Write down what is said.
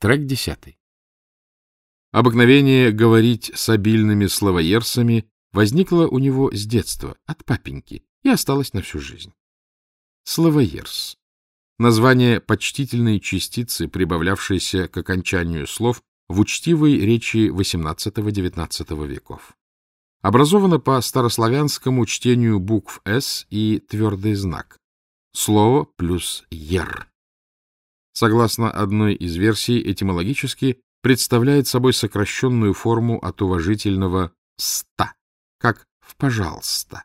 Трек десятый. Обыкновение говорить с обильными словоерсами возникло у него с детства, от папеньки, и осталось на всю жизнь. Словоерс. Название почтительной частицы, прибавлявшейся к окончанию слов в учтивой речи XVIII-XIX веков. Образовано по старославянскому чтению букв «С» и твердый знак. Слово плюс «ер». Согласно одной из версий, этимологически представляет собой сокращенную форму от уважительного «ста», как в «пожалуйста».